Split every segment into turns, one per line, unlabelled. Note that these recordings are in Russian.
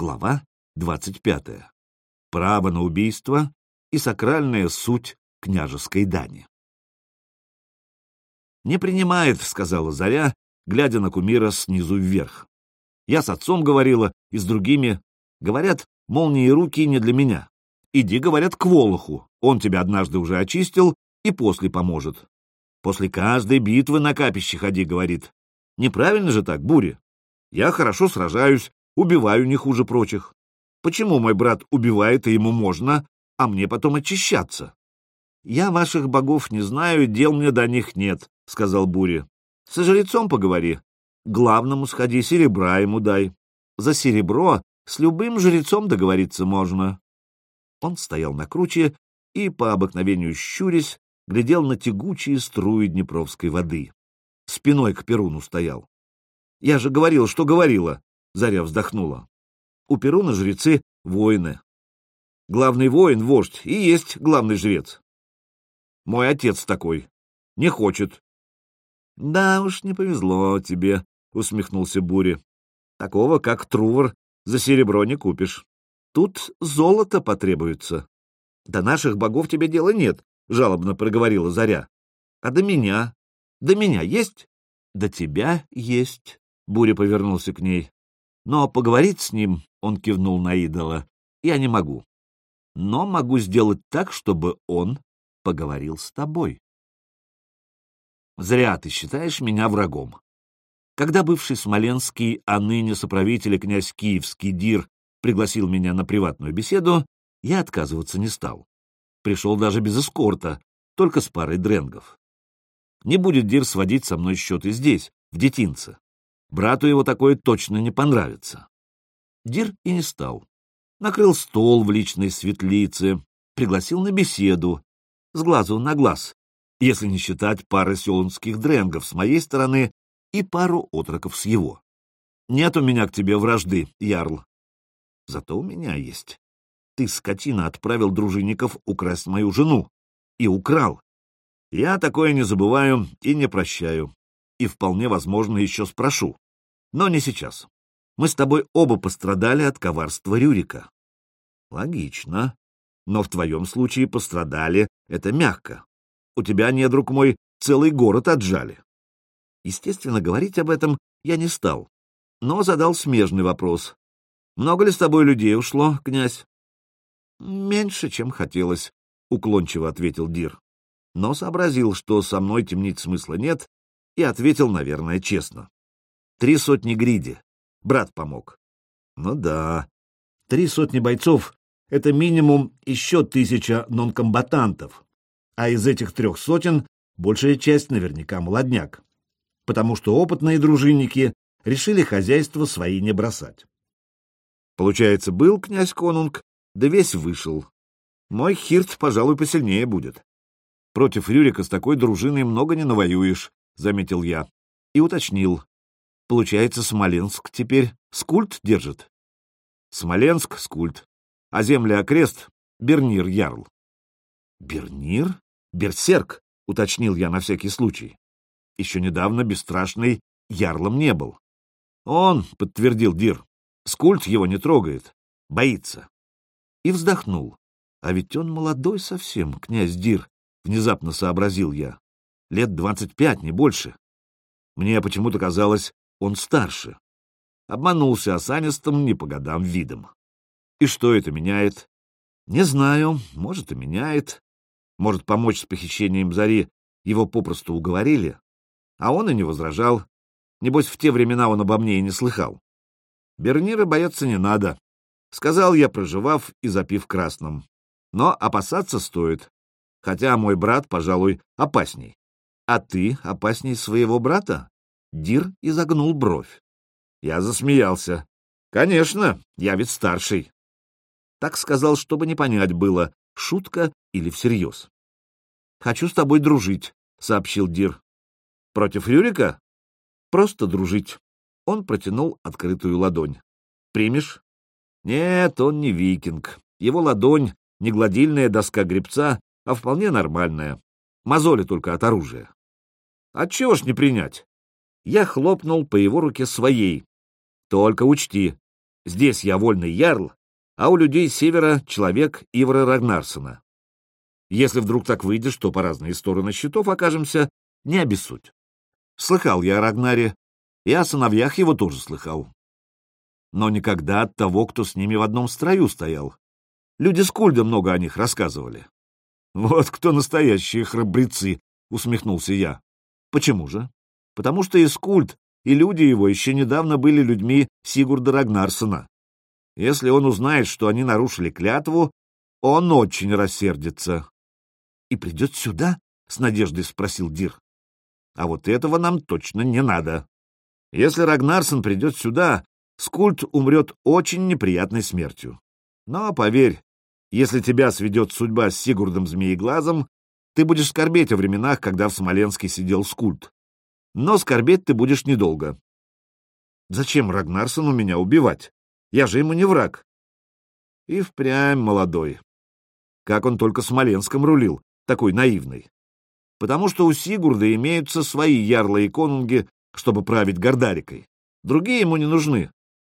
Глава 25. Право на убийство и сакральная суть княжеской дани. «Не принимает», — сказала Заря, глядя на кумира снизу вверх. «Я с отцом говорила и с другими. Говорят, молнии руки не для меня. Иди, говорят, к Волоху. Он тебя однажды уже очистил и после поможет. После каждой битвы на капище ходи, говорит. Неправильно же так, Бури? Я хорошо сражаюсь, убиваю не хуже прочих. Почему мой брат убивает, и ему можно, а мне потом очищаться? Я ваших богов не знаю, дел мне до них нет, — сказал Бури. Со жрецом поговори. Главному сходи, серебра ему дай. За серебро с любым жрецом договориться можно. Он стоял на круче и, по обыкновению щурясь, глядел на тягучие струи Днепровской воды. Спиной к Перуну стоял. «Я же говорил, что говорила!» — Заря вздохнула. «У Перуна жрецы — воины. Главный воин — вождь, и есть главный жрец. Мой отец такой. Не хочет». «Да уж, не повезло тебе», — усмехнулся Бури. «Такого, как Трувор, за серебро не купишь. Тут золото потребуется». «До наших богов тебе дела нет», — жалобно проговорила Заря. — А до меня? До меня есть? — До тебя есть. Буря повернулся к ней. — Но поговорить с ним, — он кивнул на идола, — я не могу. Но могу сделать так, чтобы он поговорил с тобой. Зря ты считаешь меня врагом. Когда бывший Смоленский, а ныне соправитель князь Киевский Дир пригласил меня на приватную беседу, я отказываться не стал. Пришел даже без эскорта, только с парой дренгов. Не будет Дир сводить со мной счеты здесь, в детинце. Брату его такое точно не понравится. Дир и не стал. Накрыл стол в личной светлице, пригласил на беседу, с глазу на глаз, если не считать пары селунских дренгов с моей стороны и пару отроков с его. Нет у меня к тебе вражды, Ярл. Зато у меня есть ты, скотина, отправил дружинников украсть мою жену. И украл. Я такое не забываю и не прощаю. И вполне возможно еще спрошу. Но не сейчас. Мы с тобой оба пострадали от коварства Рюрика. Логично. Но в твоем случае пострадали — это мягко. У тебя, не друг мой, целый город отжали. Естественно, говорить об этом я не стал, но задал смежный вопрос. Много ли с тобой людей ушло, князь? «Меньше, чем хотелось», — уклончиво ответил Дир. Но сообразил, что со мной темнить смысла нет, и ответил, наверное, честно. «Три сотни гриди. Брат помог». «Ну да. Три сотни бойцов — это минимум еще тысяча нонкомбатантов, а из этих трех сотен большая часть наверняка молодняк, потому что опытные дружинники решили хозяйство свои не бросать. Получается, был князь Конунг, да весь вышел. Мой Хирт, пожалуй, посильнее будет. Против Рюрика с такой дружиной много не навоюешь, — заметил я. И уточнил. Получается, Смоленск теперь скульт держит? Смоленск — скульт, а земли окрест — Бернир Ярл. Бернир? Берсерк, — уточнил я на всякий случай. Еще недавно бесстрашный Ярлом не был. Он, — подтвердил Дир, — Скульд его не трогает, боится и вздохнул. А ведь он молодой совсем, князь Дир, внезапно сообразил я. Лет двадцать пять, не больше. Мне почему-то казалось, он старше. Обманулся осанистым не по годам видом. И что это меняет? Не знаю, может и меняет. Может помочь с похищением Зари, его попросту уговорили. А он и не возражал. Небось, в те времена он обо мне и не слыхал. Бернира бояться не надо. Сказал я, проживав и запив красным. Но опасаться стоит. Хотя мой брат, пожалуй, опасней. А ты опасней своего брата? Дир изогнул бровь. Я засмеялся. Конечно, я ведь старший. Так сказал, чтобы не понять было, шутка или всерьез. «Хочу с тобой дружить», — сообщил Дир. «Против Рюрика?» «Просто дружить». Он протянул открытую ладонь. «Примешь?» Нет, он не викинг. Его ладонь — не гладильная доска гребца, а вполне нормальная. Мозоли только от оружия. Отчего ж не принять? Я хлопнул по его руке своей. Только учти, Здесь я вольный ярл, а у людей севера человек Ивара Рагнарсона. Если вдруг так выйдет, что по разные стороны счетов окажемся, не обессудь. Слыхал я о Рагнаре, и о сыновьях его тоже слыхал. Но никогда от того, кто с ними в одном строю стоял. Люди Скульда много о них рассказывали. Вот кто настоящие храбрецы, — усмехнулся я. Почему же? Потому что и Скульд, и люди его еще недавно были людьми Сигурда Рагнарсона. Если он узнает, что они нарушили клятву, он очень рассердится. — И придет сюда? — с надеждой спросил Дир. — А вот этого нам точно не надо. Если Рагнарсон придет сюда, Скульт умрет очень неприятной смертью. Но, поверь, если тебя сведет судьба с Сигурдом Змееглазом, ты будешь скорбеть о временах, когда в Смоленске сидел Скульт. Но скорбеть ты будешь недолго. Зачем Рагнарсону меня убивать? Я же ему не враг. И впрямь молодой. Как он только Смоленском рулил, такой наивный. Потому что у Сигурда имеются свои ярлы и конунги, чтобы править Гордарикой. Другие ему не нужны.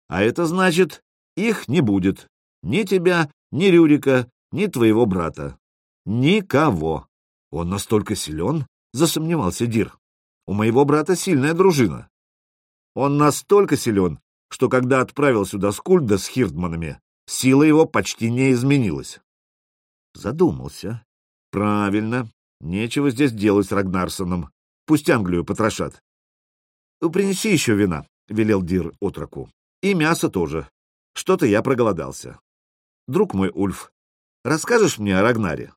А это значит, их не будет. Ни тебя, ни Рюрика, ни твоего брата. Никого. Он настолько силен, засомневался Дир. У моего брата сильная дружина. Он настолько силен, что когда отправил сюда Скульда с Хирдманами, сила его почти не изменилась. Задумался. Правильно. Нечего здесь делать с Рагнарсоном. Пусть Англию потрошат. Принеси еще вина, — велел Дир отроку. И мясо тоже. Что-то я проголодался. Друг мой, Ульф, расскажешь мне о Рагнаре?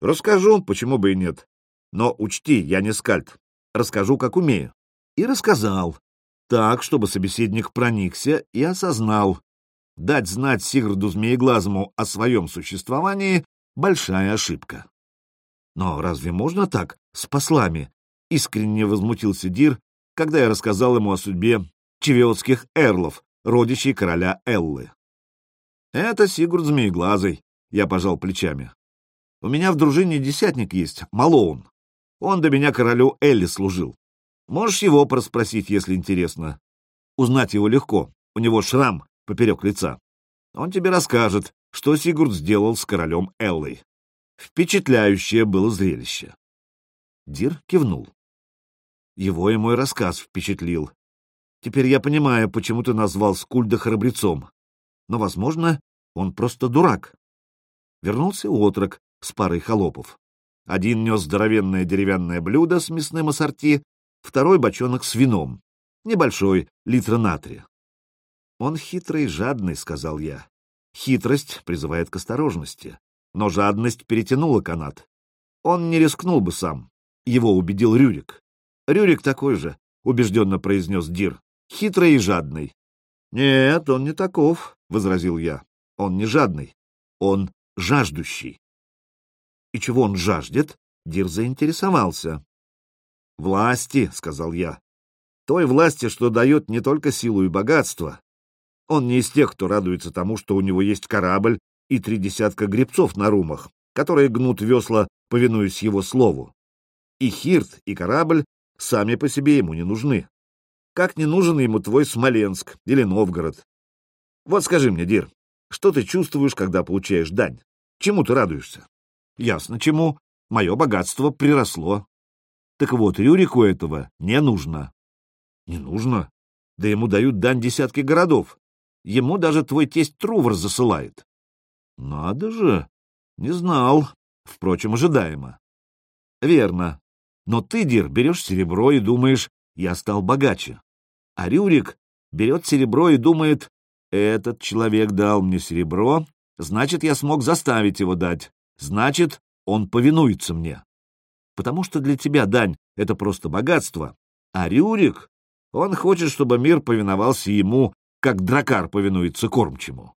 Расскажу, почему бы и нет. Но учти, я не скальд. Расскажу, как умею. И рассказал. Так, чтобы собеседник проникся и осознал. Дать знать Сигурду Змееглазому о своем существовании — большая ошибка. Но разве можно так, с послами? Искренне возмутился Дир, когда я рассказал ему о судьбе чевиотских эрлов, родичей короля Эллы. Это Сигурд Змееглазый, я пожал плечами. У меня в дружине десятник есть, Малоун. Он до меня королю Элли служил. Можешь его порасспросить, если интересно. Узнать его легко, у него шрам поперек лица. Он тебе расскажет, что Сигурд сделал с королем Эллой. Впечатляющее было зрелище. Дир кивнул. Его и мой рассказ впечатлил. Теперь я понимаю, почему ты назвал Скульда храбрецом. Но, возможно, он просто дурак. Вернулся отрок с парой холопов. Один нес здоровенное деревянное блюдо с мясным ассорти, второй — бочонок с вином, небольшой, литра натрия. «Он хитрый и жадный», — сказал я. Хитрость призывает к осторожности, но жадность перетянула канат. Он не рискнул бы сам. Его убедил Рюрик. Рюрик такой же, — убежденно произнес Дир, — хитрый и жадный. «Нет, он не таков», — возразил я. «Он не жадный, он жаждущий». И чего он жаждет? Дир заинтересовался. «Власти», — сказал я. «Той власти, что дает не только силу и богатство. Он не из тех, кто радуется тому, что у него есть корабль и три десятка гребцов на румах, которые гнут весла, повинуясь его слову. И Хирт, и корабль сами по себе ему не нужны. Как не нужен ему твой Смоленск или Новгород? Вот скажи мне, Дир, что ты чувствуешь, когда получаешь дань? Чему ты радуешься? Ясно чему. Мое богатство приросло. Так вот, Рюрику этого не нужно. Не нужно? Да ему дают дань десятки городов. Ему даже твой тесть Трувор засылает. Надо же. Не знал. Впрочем, ожидаемо. Верно. Но ты, Дир, берешь серебро и думаешь, я стал богаче. А Рюрик берет серебро и думает, этот человек дал мне серебро, значит, я смог заставить его дать. Значит, он повинуется мне. Потому что для тебя дань — это просто богатство, а Рюрик, он хочет, чтобы мир повиновался ему, как дракар повинуется кормчему.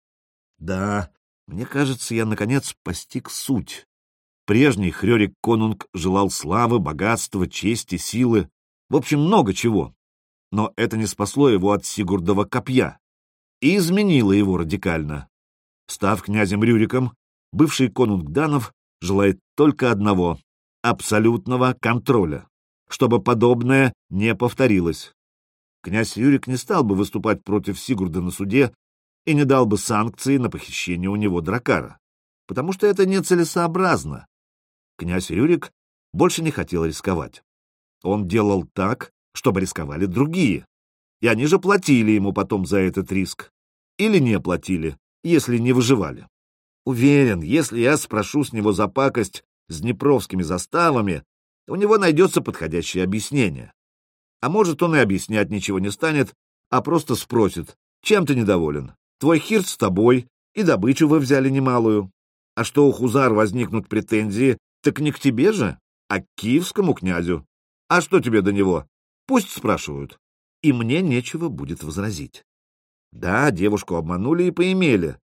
Да, мне кажется, я, наконец, постиг суть. Прежний Хрёрик Конунг желал славы, богатства, чести, силы, в общем, много чего. Но это не спасло его от Сигурдова копья и изменило его радикально. Став князем Рюриком, бывший конунг Данов желает только одного — абсолютного контроля, чтобы подобное не повторилось. Князь Юрик не стал бы выступать против Сигурда на суде, и не дал бы санкции на похищение у него дракара, потому что это нецелесообразно. Князь Рюрик больше не хотел рисковать. Он делал так, чтобы рисковали другие, и они же платили ему потом за этот риск. Или не платили, если не выживали. Уверен, если я спрошу с него за пакость с днепровскими заставами, у него найдется подходящее объяснение. А может, он и объяснять ничего не станет, а просто спросит, чем ты недоволен? Твой хирт с тобой, и добычу вы взяли немалую. А что у Хузар возникнут претензии, так не к тебе же, а к киевскому князю. А что тебе до него? Пусть спрашивают. И мне нечего будет возразить. Да, девушку обманули и поимели.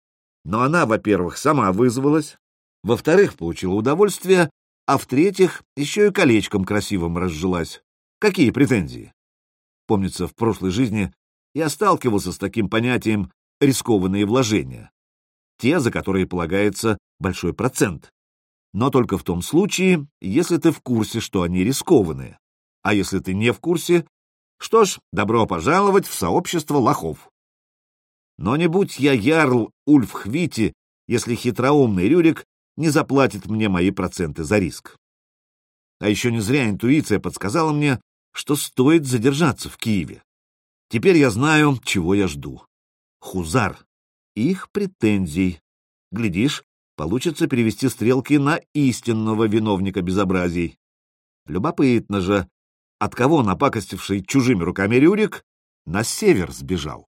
Но она, во-первых, сама вызвалась, во-вторых, получила удовольствие, а в-третьих, еще и колечком красивым разжилась. Какие претензии? Помнится, в прошлой жизни я сталкивался с таким понятием рискованные вложения. Те, за которые полагается большой процент. Но только в том случае, если ты в курсе, что они рискованные. А если ты не в курсе, что ж, добро пожаловать в сообщество лохов. Но не будь я ярл Ульф Хвити, если хитроумный Рюрик не заплатит мне мои проценты за риск. А еще не зря интуиция подсказала мне, что стоит задержаться в Киеве. Теперь я знаю, чего я жду. Хузар. Их претензий. Глядишь, получится перевести стрелки на истинного виновника безобразий. Любопытно же, от кого напакостивший чужими руками Рюрик на север сбежал.